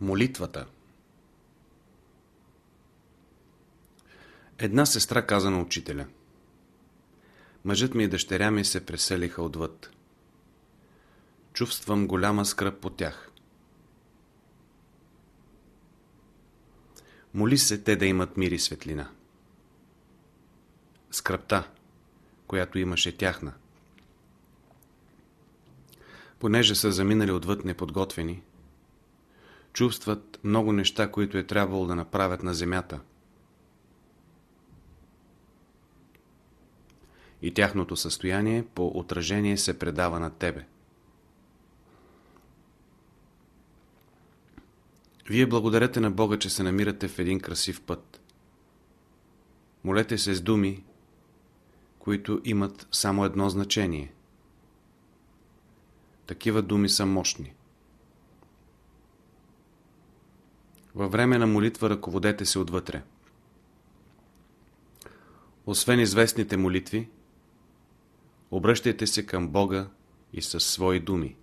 Молитвата Една сестра каза на учителя Мъжът ми и дъщеря ми се преселиха отвъд. Чувствам голяма скръп по тях. Моли се те да имат мир и светлина. Скръпта, която имаше тяхна. Понеже са заминали отвъд неподготвени, чувстват много неща, които е трябвало да направят на земята. И тяхното състояние по отражение се предава на тебе. Вие благодарете на Бога, че се намирате в един красив път. Молете се с думи, които имат само едно значение. Такива думи са мощни. Във време на молитва ръководете се отвътре. Освен известните молитви, обръщайте се към Бога и със свои думи.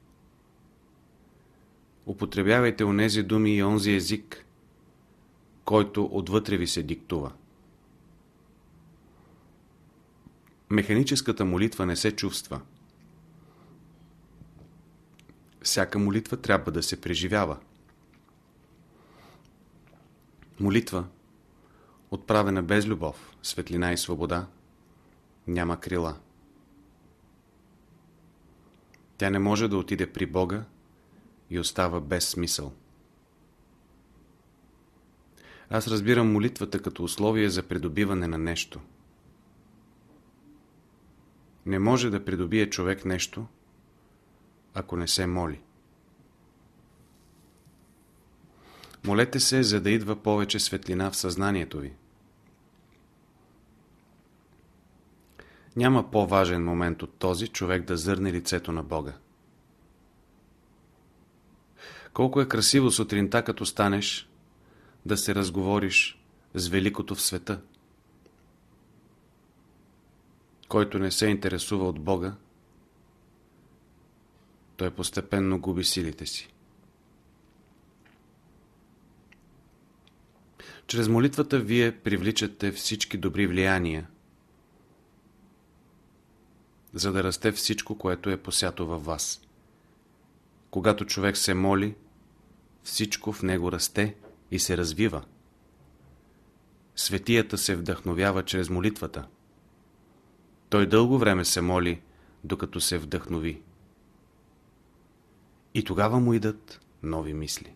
Употребявайте онези думи и онзи език, който отвътре ви се диктува. Механическата молитва не се чувства. Всяка молитва трябва да се преживява. Молитва, отправена без любов, светлина и свобода, няма крила. Тя не може да отиде при Бога и остава без смисъл. Аз разбирам молитвата като условие за придобиване на нещо. Не може да придобие човек нещо, ако не се моли. Молете се, за да идва повече светлина в съзнанието ви. Няма по-важен момент от този човек да зърне лицето на Бога. Колко е красиво сутринта, като станеш, да се разговориш с великото в света. Който не се интересува от Бога, той постепенно губи силите си. Чрез молитвата вие привличате всички добри влияния, за да расте всичко, което е посято във вас. Когато човек се моли, всичко в него расте и се развива. Светията се вдъхновява чрез молитвата. Той дълго време се моли, докато се вдъхнови. И тогава му идат нови мисли.